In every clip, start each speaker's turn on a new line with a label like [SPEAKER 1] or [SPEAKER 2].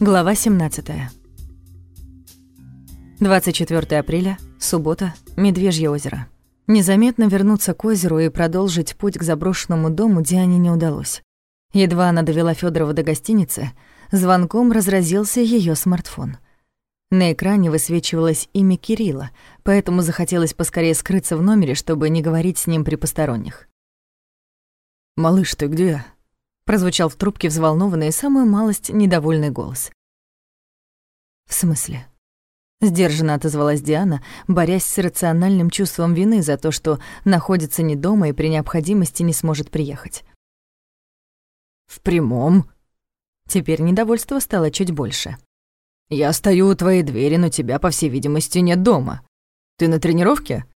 [SPEAKER 1] Глава 17. 24 апреля, суббота, Медвежье озеро. Незаметно вернуться к озеру и продолжить путь к заброшенному дому Диане не удалось. Едва она довела Федорова до гостиницы, звонком разразился ее смартфон. На экране высвечивалось имя Кирилла, поэтому захотелось поскорее скрыться в номере, чтобы не говорить с ним при посторонних.
[SPEAKER 2] «Малыш, ты где?»
[SPEAKER 1] Прозвучал в трубке взволнованный и самую малость недовольный голос. «В смысле?» Сдержанно отозвалась Диана, борясь с рациональным чувством вины за то, что находится не дома и при необходимости не сможет приехать.
[SPEAKER 2] «В прямом?»
[SPEAKER 1] Теперь недовольство стало чуть больше.
[SPEAKER 2] «Я стою у твоей двери, но тебя, по всей видимости, нет дома. Ты на тренировке?»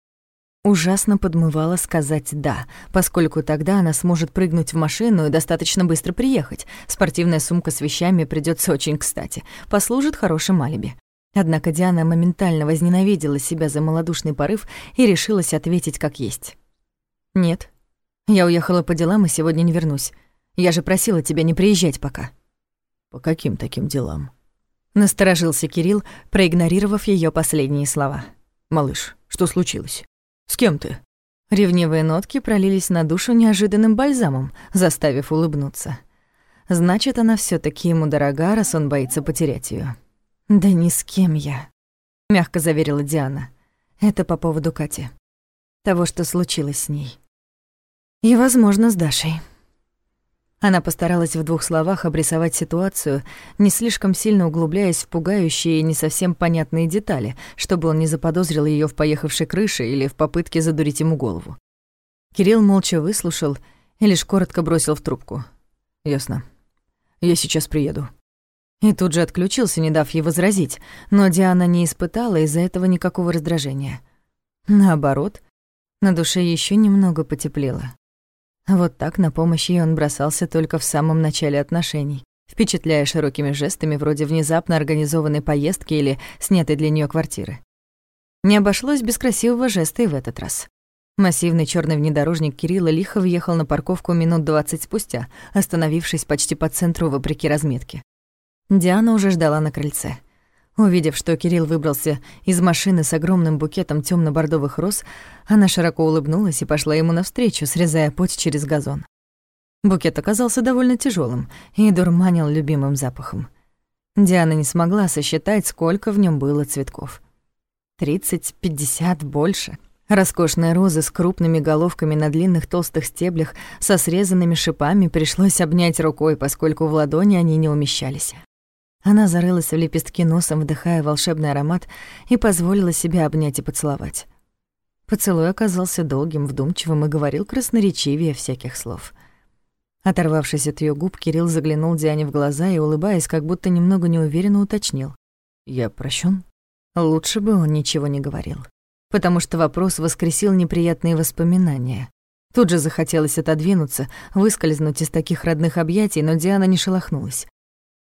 [SPEAKER 1] Ужасно подмывала сказать «да», поскольку тогда она сможет прыгнуть в машину и достаточно быстро приехать. Спортивная сумка с вещами придется очень кстати, послужит хорошим алиби. Однако Диана моментально возненавидела себя за малодушный порыв и решилась ответить как есть. «Нет, я уехала по делам и сегодня не вернусь. Я же просила тебя не приезжать пока».
[SPEAKER 2] «По каким таким делам?»
[SPEAKER 1] Насторожился Кирилл, проигнорировав ее последние слова.
[SPEAKER 2] «Малыш, что случилось?» С кем ты?»
[SPEAKER 1] Ревнивые нотки пролились на душу неожиданным бальзамом, заставив улыбнуться. Значит, она все таки ему дорога, раз он боится потерять ее. «Да ни с кем я», — мягко заверила Диана. «Это по поводу Кати. Того, что случилось с ней. И, возможно, с Дашей». Она постаралась в двух словах обрисовать ситуацию, не слишком сильно углубляясь в пугающие и не совсем понятные детали, чтобы он не заподозрил ее в поехавшей крыше или в попытке задурить ему голову. Кирилл молча выслушал и лишь коротко бросил в трубку.
[SPEAKER 2] «Ясно. Я сейчас приеду».
[SPEAKER 1] И тут же отключился, не дав ей возразить, но Диана не испытала из-за этого никакого раздражения. Наоборот, на душе еще немного потеплело. Вот так на помощь ей он бросался только в самом начале отношений, впечатляя широкими жестами вроде внезапно организованной поездки или снятой для нее квартиры. Не обошлось без красивого жеста и в этот раз. Массивный черный внедорожник Кирилла лихо въехал на парковку минут двадцать спустя, остановившись почти по центру вопреки разметке. Диана уже ждала на крыльце. Увидев, что Кирилл выбрался из машины с огромным букетом темно бордовых роз, она широко улыбнулась и пошла ему навстречу, срезая путь через газон. Букет оказался довольно тяжелым и дурманил любимым запахом. Диана не смогла сосчитать, сколько в нем было цветков. Тридцать, пятьдесят, больше. Роскошные розы с крупными головками на длинных толстых стеблях со срезанными шипами пришлось обнять рукой, поскольку в ладони они не умещались. Она зарылась в лепестки носом, вдыхая волшебный аромат, и позволила себе обнять и поцеловать. Поцелуй оказался долгим, вдумчивым и говорил красноречивее всяких слов. Оторвавшись от ее губ, Кирилл заглянул Диане в глаза и, улыбаясь, как будто немного неуверенно уточнил.
[SPEAKER 2] «Я прощен?»
[SPEAKER 1] Лучше бы он ничего не говорил, потому что вопрос воскресил неприятные воспоминания. Тут же захотелось отодвинуться, выскользнуть из таких родных объятий, но Диана не шелохнулась.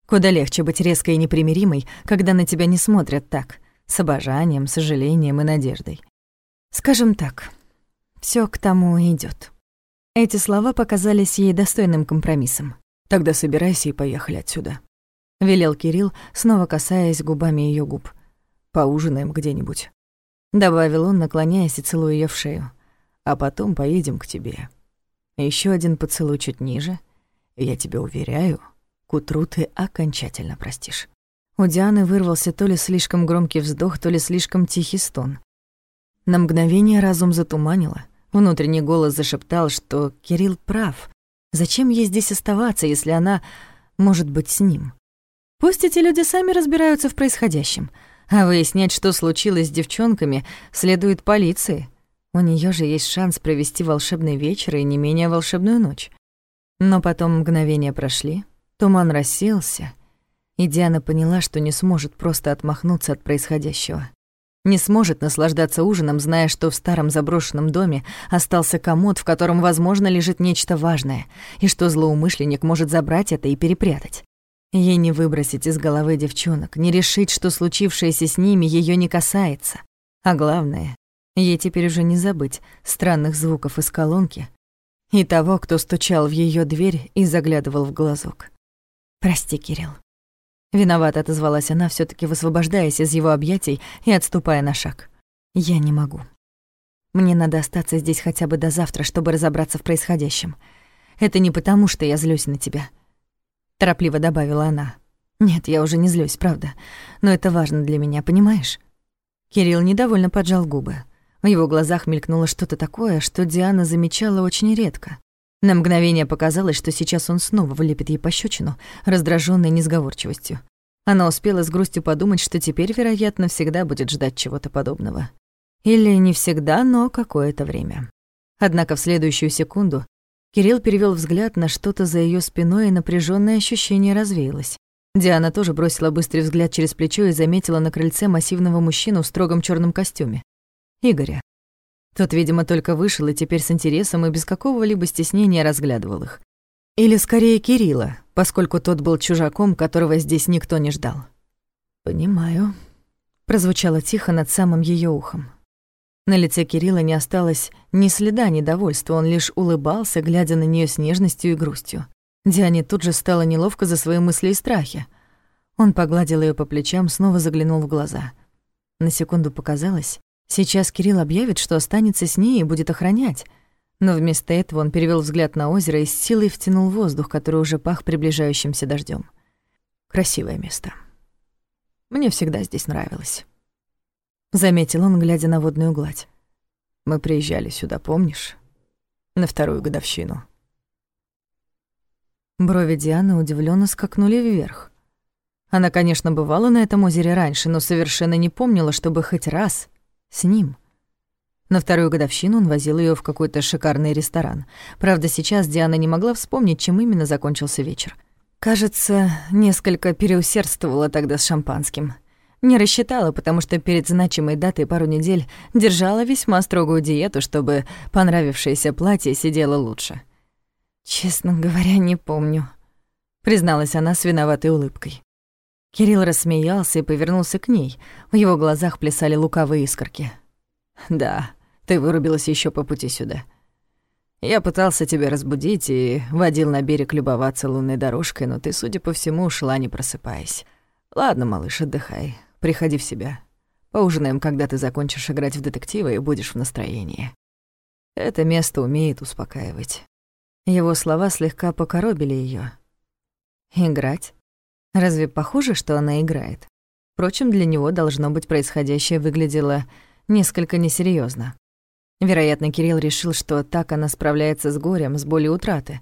[SPEAKER 1] Куда легче быть резкой и непримиримой, когда на тебя не смотрят так, с обожанием, сожалением и надеждой. Скажем так, все к тому идет. Эти слова показались ей достойным компромиссом.
[SPEAKER 2] «Тогда собирайся и поехали отсюда», —
[SPEAKER 1] велел Кирилл, снова касаясь губами ее губ.
[SPEAKER 2] «Поужинаем где-нибудь», —
[SPEAKER 1] добавил он, наклоняясь и целуя ее в шею.
[SPEAKER 2] «А потом поедем к тебе. Еще один поцелуй чуть ниже, и я тебя уверяю, к утру ты окончательно простишь».
[SPEAKER 1] У Дианы вырвался то ли слишком громкий вздох, то ли слишком тихий стон. На мгновение разум затуманило. Внутренний голос зашептал, что Кирилл прав. Зачем ей здесь оставаться, если она может быть с ним? Пусть эти люди сами разбираются в происходящем. А выяснять, что случилось с девчонками, следует полиции. У нее же есть шанс провести волшебный вечер и не менее волшебную ночь. Но потом мгновения прошли, Туман рассеялся, и Диана поняла, что не сможет просто отмахнуться от происходящего. Не сможет наслаждаться ужином, зная, что в старом заброшенном доме остался комод, в котором, возможно, лежит нечто важное, и что злоумышленник может забрать это и перепрятать. Ей не выбросить из головы девчонок, не решить, что случившееся с ними ее не касается. А главное, ей теперь уже не забыть странных звуков из колонки и того, кто стучал в ее дверь и заглядывал в глазок. «Прости, Кирилл». Виновато отозвалась она, все таки высвобождаясь из его объятий и отступая на шаг. «Я не могу. Мне надо остаться здесь хотя бы до завтра, чтобы разобраться в происходящем. Это не потому, что я злюсь на тебя», — торопливо добавила она. «Нет, я уже не злюсь, правда. Но это важно для меня, понимаешь?» Кирилл недовольно поджал губы. В его глазах мелькнуло что-то такое, что Диана замечала очень редко. На мгновение показалось, что сейчас он снова влепит ей пощечину, раздражённой несговорчивостью. Она успела с грустью подумать, что теперь, вероятно, всегда будет ждать чего-то подобного. Или не всегда, но какое-то время. Однако в следующую секунду Кирилл перевёл взгляд на что-то за её спиной, и напряжённое ощущение развеялось. Диана тоже бросила быстрый взгляд через плечо и заметила на крыльце массивного мужчину в строгом чёрном костюме. Игоря. Тот, видимо, только вышел и теперь с интересом и без какого-либо стеснения разглядывал их. Или скорее Кирилла, поскольку тот был чужаком, которого здесь никто не ждал. «Понимаю», — прозвучало тихо над самым ее ухом. На лице Кирилла не осталось ни следа недовольства, он лишь улыбался, глядя на нее с нежностью и грустью. Диане тут же стало неловко за свои мысли и страхи. Он погладил ее по плечам, снова заглянул в глаза. На секунду показалось, Сейчас Кирилл объявит, что останется с ней и будет охранять. Но вместо этого он перевел взгляд на озеро и с силой втянул воздух, который уже пах приближающимся дождем. Красивое место. Мне всегда здесь нравилось. Заметил он, глядя на водную гладь. Мы приезжали сюда, помнишь? На вторую годовщину. Брови Дианы удивленно скакнули вверх. Она, конечно, бывала на этом озере раньше, но совершенно не помнила, чтобы хоть раз с ним. На вторую годовщину он возил ее в какой-то шикарный ресторан. Правда, сейчас Диана не могла вспомнить, чем именно закончился вечер. Кажется, несколько переусердствовала тогда с шампанским. Не рассчитала, потому что перед значимой датой пару недель держала весьма строгую диету, чтобы понравившееся платье сидело лучше. «Честно говоря, не помню», — призналась она с виноватой улыбкой. Кирилл рассмеялся и повернулся к ней. В его глазах плясали лукавые искорки. «Да, ты вырубилась еще по пути сюда. Я пытался тебя разбудить и водил на берег любоваться лунной дорожкой, но ты, судя по всему, ушла, не просыпаясь. Ладно, малыш, отдыхай, приходи в себя. Поужинаем, когда ты закончишь играть в детектива и будешь в настроении. Это место умеет успокаивать». Его слова слегка покоробили ее. «Играть?» Разве похоже, что она играет? Впрочем, для него должно быть происходящее выглядело несколько несерьезно. Вероятно, Кирилл решил, что так она справляется с горем, с болью утраты.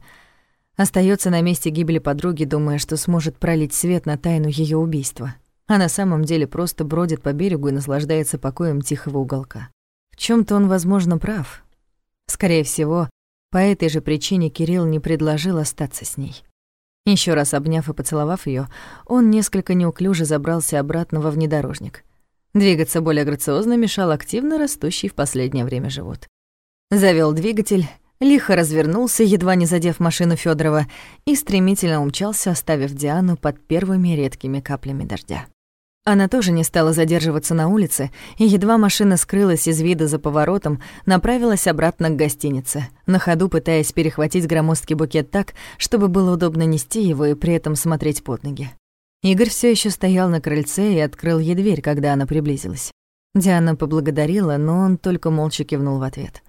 [SPEAKER 1] Остается на месте гибели подруги, думая, что сможет пролить свет на тайну ее убийства. А на самом деле просто бродит по берегу и наслаждается покоем тихого уголка. В чем то он, возможно, прав. Скорее всего, по этой же причине Кирилл не предложил остаться с ней. Еще раз обняв и поцеловав ее, он несколько неуклюже забрался обратно во внедорожник. Двигаться более грациозно мешал активно растущий в последнее время живот. Завел двигатель, лихо развернулся, едва не задев машину Федорова, и стремительно умчался, оставив Диану под первыми редкими каплями дождя. Она тоже не стала задерживаться на улице, и едва машина скрылась из вида за поворотом, направилась обратно к гостинице, на ходу пытаясь перехватить громоздкий букет так, чтобы было удобно нести его и при этом смотреть под ноги. Игорь все еще стоял на крыльце и открыл ей дверь, когда она приблизилась. Диана поблагодарила, но он только молча кивнул в ответ.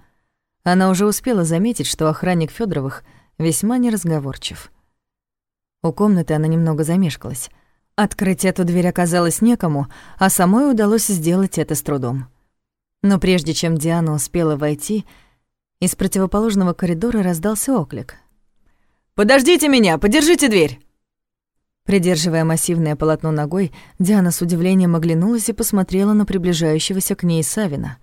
[SPEAKER 1] Она уже успела заметить, что охранник Федоровых весьма неразговорчив. У комнаты она немного замешкалась — Открыть эту дверь оказалось некому, а самой удалось сделать это с трудом. Но прежде чем Диана успела войти, из противоположного коридора раздался оклик. «Подождите меня! Подержите дверь!» Придерживая массивное полотно ногой, Диана с удивлением оглянулась и посмотрела на приближающегося к ней Савина.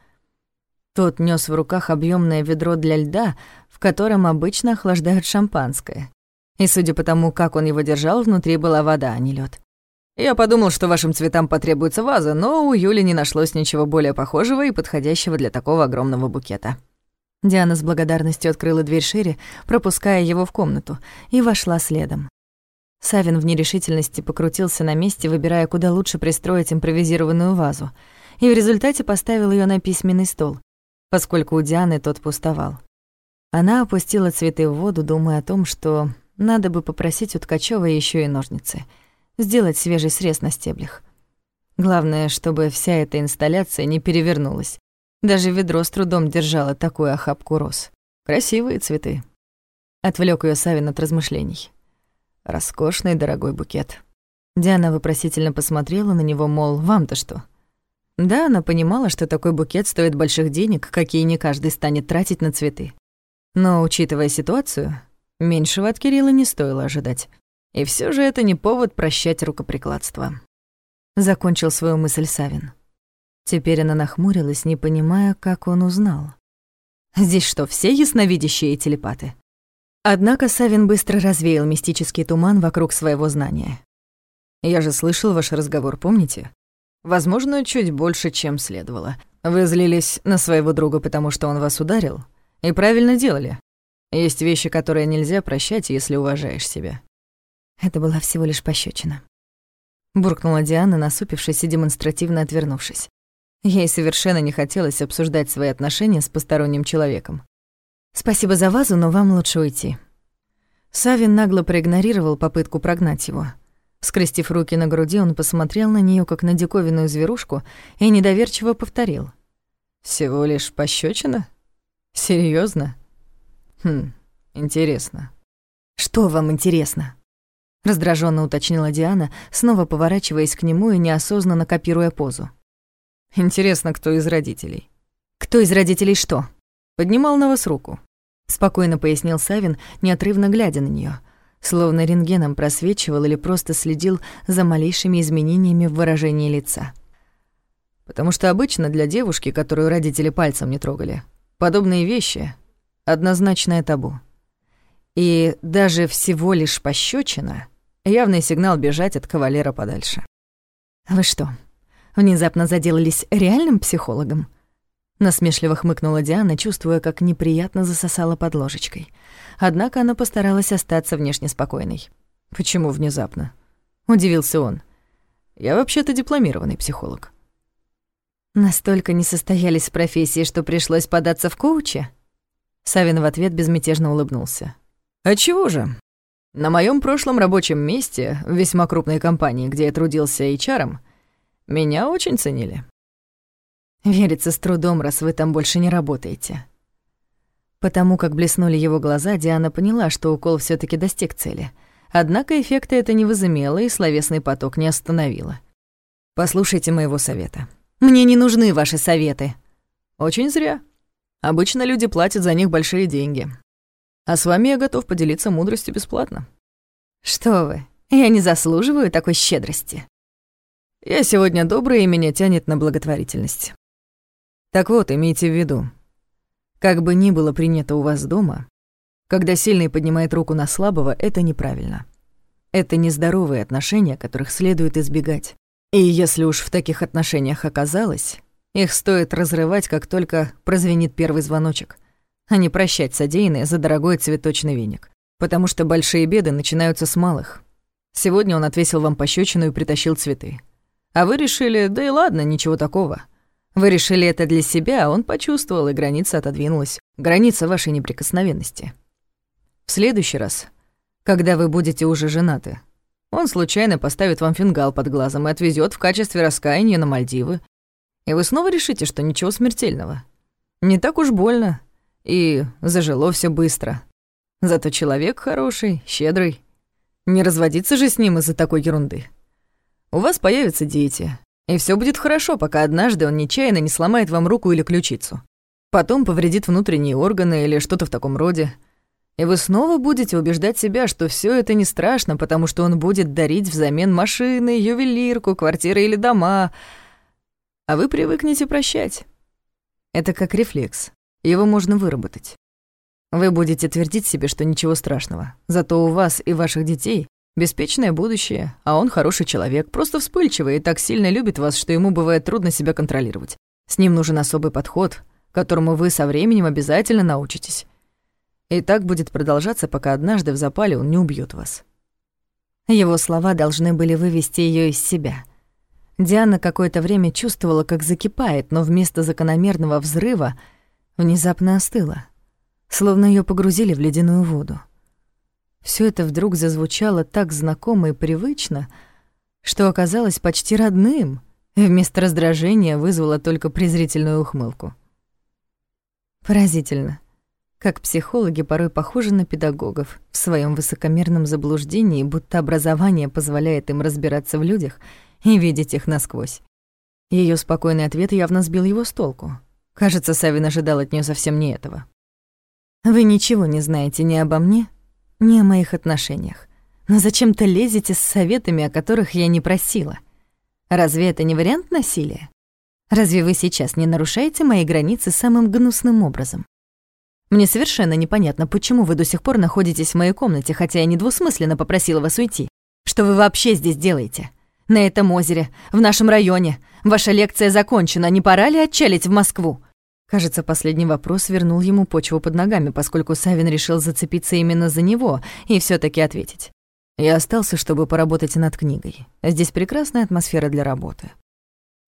[SPEAKER 1] Тот нёс в руках объёмное ведро для льда, в котором обычно охлаждают шампанское. И судя по тому, как он его держал, внутри была вода, а не лёд. Я подумал, что вашим цветам потребуется ваза, но у Юли не нашлось ничего более похожего и подходящего для такого огромного букета. Диана с благодарностью открыла дверь шире, пропуская его в комнату, и вошла следом. Савин в нерешительности покрутился на месте, выбирая, куда лучше пристроить импровизированную вазу, и в результате поставил ее на письменный стол, поскольку у Дианы тот пустовал. Она опустила цветы в воду, думая о том, что надо бы попросить у Ткачёва еще и ножницы — сделать свежий срез на стеблях. Главное, чтобы вся эта инсталляция не перевернулась. Даже ведро с трудом держало такую охапку роз. Красивые цветы. Отвлек ее Савин от размышлений. Роскошный дорогой букет. Диана вопросительно посмотрела на него, мол, вам-то что? Да, она понимала, что такой букет стоит больших денег, какие не каждый станет тратить на цветы. Но, учитывая ситуацию, меньшего от Кирилла не стоило ожидать. И все же это не повод прощать рукоприкладство. Закончил свою мысль Савин. Теперь она нахмурилась, не понимая, как он узнал. Здесь что, все ясновидящие телепаты? Однако Савин быстро развеял мистический туман вокруг своего знания. «Я же слышал ваш разговор, помните? Возможно, чуть больше, чем следовало. Вы злились на своего друга, потому что он вас ударил, и правильно делали. Есть вещи, которые нельзя прощать, если уважаешь себя. Это была всего лишь пощечина. Буркнула Диана, насупившись и демонстративно отвернувшись. Ей совершенно не хотелось обсуждать свои отношения с посторонним человеком. «Спасибо за вазу, но вам лучше уйти». Савин нагло проигнорировал попытку прогнать его. Скрестив руки на груди, он посмотрел на нее как на диковинную зверушку и недоверчиво повторил. «Всего лишь пощечина? Серьезно? Хм, интересно». «Что вам интересно?» Раздраженно уточнила Диана, снова поворачиваясь к нему и неосознанно копируя позу. Интересно, кто из родителей? Кто из родителей что? Поднимал на вас руку. Спокойно пояснил Савин, неотрывно глядя на нее, словно рентгеном просвечивал или просто следил за малейшими изменениями в выражении лица. Потому что обычно для девушки, которую родители пальцем не трогали, подобные вещи — однозначное табу. И даже всего лишь пощечина Явный сигнал бежать от кавалера подальше. «Вы что, внезапно заделались реальным психологом?» Насмешливо хмыкнула Диана, чувствуя, как неприятно засосала под ложечкой. Однако она постаралась остаться внешне спокойной. «Почему внезапно?» — удивился он. «Я вообще-то дипломированный психолог». «Настолько не состоялись в профессии, что пришлось податься в коуче?» Савин в ответ безмятежно улыбнулся. «А чего же? На моем прошлом рабочем месте, в весьма крупной компании, где я трудился HR, меня очень ценили. Верится с трудом, раз вы там больше не работаете. Потому как блеснули его глаза, Диана поняла, что укол все таки достиг цели. Однако эффекта это не возымело и словесный поток не остановило. «Послушайте моего совета». «Мне не нужны ваши советы». «Очень зря. Обычно люди платят за них большие деньги. А с вами я готов поделиться мудростью бесплатно. Что вы, я не заслуживаю такой щедрости. Я сегодня добрый, и меня тянет на благотворительность. Так вот, имейте в виду, как бы ни было принято у вас дома, когда сильный поднимает руку на слабого, это неправильно. Это нездоровые отношения, которых следует избегать. И если уж в таких отношениях оказалось, их стоит разрывать, как только прозвенит первый звоночек а не прощать содеянное за дорогой цветочный веник. Потому что большие беды начинаются с малых. Сегодня он отвесил вам пощечину и притащил цветы. А вы решили, да и ладно, ничего такого. Вы решили это для себя, а он почувствовал, и граница отодвинулась. Граница вашей неприкосновенности. В следующий раз, когда вы будете уже женаты, он случайно поставит вам фингал под глазом и отвезет в качестве раскаяния на Мальдивы. И вы снова решите, что ничего смертельного. Не так уж больно, и зажило все быстро. Зато человек хороший, щедрый. Не разводиться же с ним из-за такой ерунды. У вас появятся дети, и все будет хорошо, пока однажды он нечаянно не сломает вам руку или ключицу. Потом повредит внутренние органы или что-то в таком роде. И вы снова будете убеждать себя, что все это не страшно, потому что он будет дарить взамен машины, ювелирку, квартиры или дома. А вы привыкнете прощать. Это как рефлекс. Его можно выработать. Вы будете твердить себе, что ничего страшного. Зато у вас и ваших детей беспечное будущее, а он хороший человек, просто вспыльчивый и так сильно любит вас, что ему бывает трудно себя контролировать. С ним нужен особый подход, которому вы со временем обязательно научитесь. И так будет продолжаться, пока однажды в запале он не убьет вас. Его слова должны были вывести ее из себя. Диана какое-то время чувствовала, как закипает, но вместо закономерного взрыва — внезапно остыла, словно ее погрузили в ледяную воду. Все это вдруг зазвучало так знакомо и привычно, что оказалось почти родным, и вместо раздражения вызвало только презрительную ухмылку. Поразительно, как психологи порой похожи на педагогов в своем высокомерном заблуждении, будто образование позволяет им разбираться в людях и видеть их насквозь. Ее спокойный ответ явно сбил его с толку. Кажется, Савин ожидал от нее совсем не этого. «Вы ничего не знаете ни обо мне, ни о моих отношениях. Но зачем-то лезете с советами, о которых я не просила. Разве это не вариант насилия? Разве вы сейчас не нарушаете мои границы самым гнусным образом? Мне совершенно непонятно, почему вы до сих пор находитесь в моей комнате, хотя я недвусмысленно попросила вас уйти. Что вы вообще здесь делаете? На этом озере, в нашем районе. Ваша лекция закончена, не пора ли отчалить в Москву?» Кажется, последний вопрос вернул ему почву под ногами, поскольку Савин решил зацепиться именно за него и все таки ответить. «Я остался, чтобы поработать над книгой. Здесь прекрасная атмосфера для работы».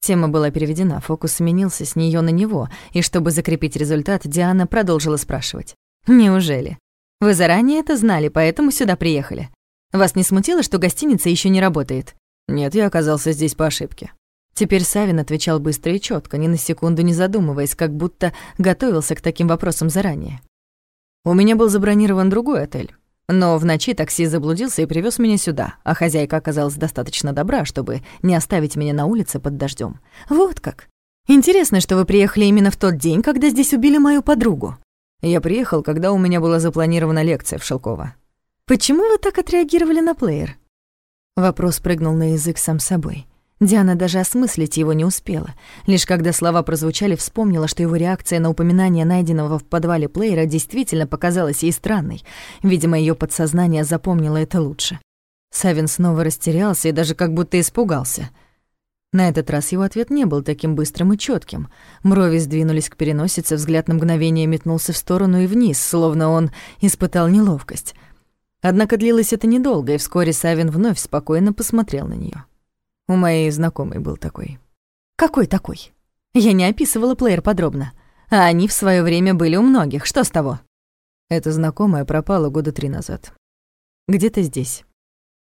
[SPEAKER 1] Тема была переведена, фокус сменился с нее на него, и чтобы закрепить результат, Диана продолжила спрашивать. «Неужели? Вы заранее это знали, поэтому сюда приехали? Вас не смутило, что гостиница еще не работает?» Нет, я оказался здесь по ошибке. Теперь Савин отвечал быстро и четко, ни на секунду не задумываясь, как будто готовился к таким вопросам заранее. У меня был забронирован другой отель. Но в ночи такси заблудился и привез меня сюда, а хозяйка оказалась достаточно добра, чтобы не оставить меня на улице под дождем. Вот как. Интересно, что вы приехали именно в тот день, когда здесь убили мою подругу. Я приехал, когда у меня была запланирована лекция в Шелково. Почему вы так отреагировали на плеер? Вопрос прыгнул на язык сам собой. Диана даже осмыслить его не успела. Лишь когда слова прозвучали, вспомнила, что его реакция на упоминание найденного в подвале плеера действительно показалась ей странной. Видимо, ее подсознание запомнило это лучше. Савин снова растерялся и даже как будто испугался. На этот раз его ответ не был таким быстрым и четким. Мрови сдвинулись к переносице, взгляд на мгновение метнулся в сторону и вниз, словно он испытал неловкость. Однако длилось это недолго, и вскоре Савин вновь спокойно посмотрел на нее. У моей знакомой был такой. «Какой такой?» Я не описывала плеер подробно. А они в свое время были у многих. Что с того? Эта знакомая пропала года три назад. Где-то здесь.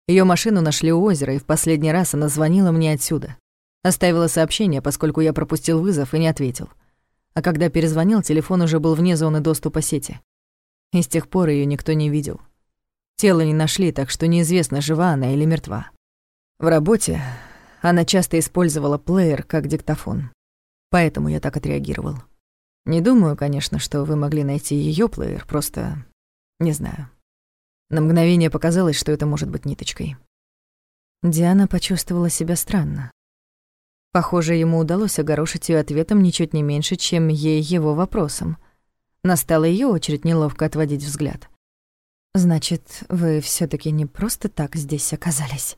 [SPEAKER 1] Ее машину нашли у озера, и в последний раз она звонила мне отсюда. Оставила сообщение, поскольку я пропустил вызов и не ответил. А когда перезвонил, телефон уже был вне зоны доступа сети. И с тех пор ее никто не видел. Тело не нашли, так что неизвестно, жива она или мертва. В работе она часто использовала плеер как диктофон. Поэтому я так отреагировал. Не думаю, конечно, что вы могли найти ее плеер, просто... не знаю. На мгновение показалось, что это может быть ниточкой. Диана почувствовала себя странно. Похоже, ему удалось огорошить ее ответом ничуть не меньше, чем ей его вопросом. Настала ее очередь неловко отводить взгляд. «Значит, вы все таки не просто так здесь оказались?»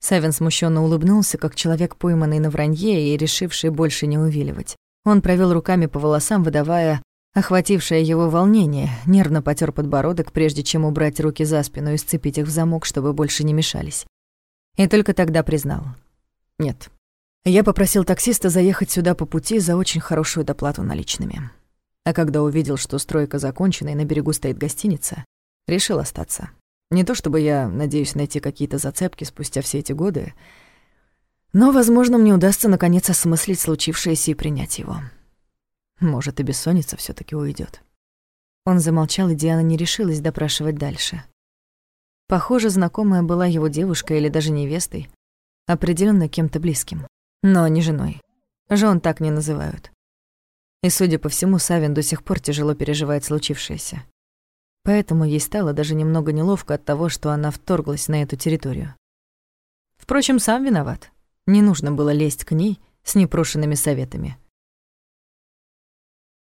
[SPEAKER 1] Савин смущенно улыбнулся, как человек, пойманный на вранье и решивший больше не увиливать. Он провел руками по волосам, выдавая охватившее его волнение, нервно потер подбородок, прежде чем убрать руки за спину и сцепить их в замок, чтобы больше не мешались. И только тогда признал. «Нет. Я попросил таксиста заехать сюда по пути за очень хорошую доплату наличными. А когда увидел, что стройка закончена и на берегу стоит гостиница, Решил остаться. Не то чтобы я надеюсь найти какие-то зацепки спустя все эти годы, но, возможно, мне удастся наконец осмыслить случившееся и принять его. Может, и бессонница все таки уйдет. Он замолчал, и Диана не решилась допрашивать дальше. Похоже, знакомая была его девушкой или даже невестой, определенно кем-то близким, но не женой. Жен так не называют. И, судя по всему, Савин до сих пор тяжело переживает случившееся. Поэтому ей стало даже немного неловко от того, что она вторглась на эту территорию. Впрочем, сам виноват. Не нужно было лезть к ней с непрошенными советами.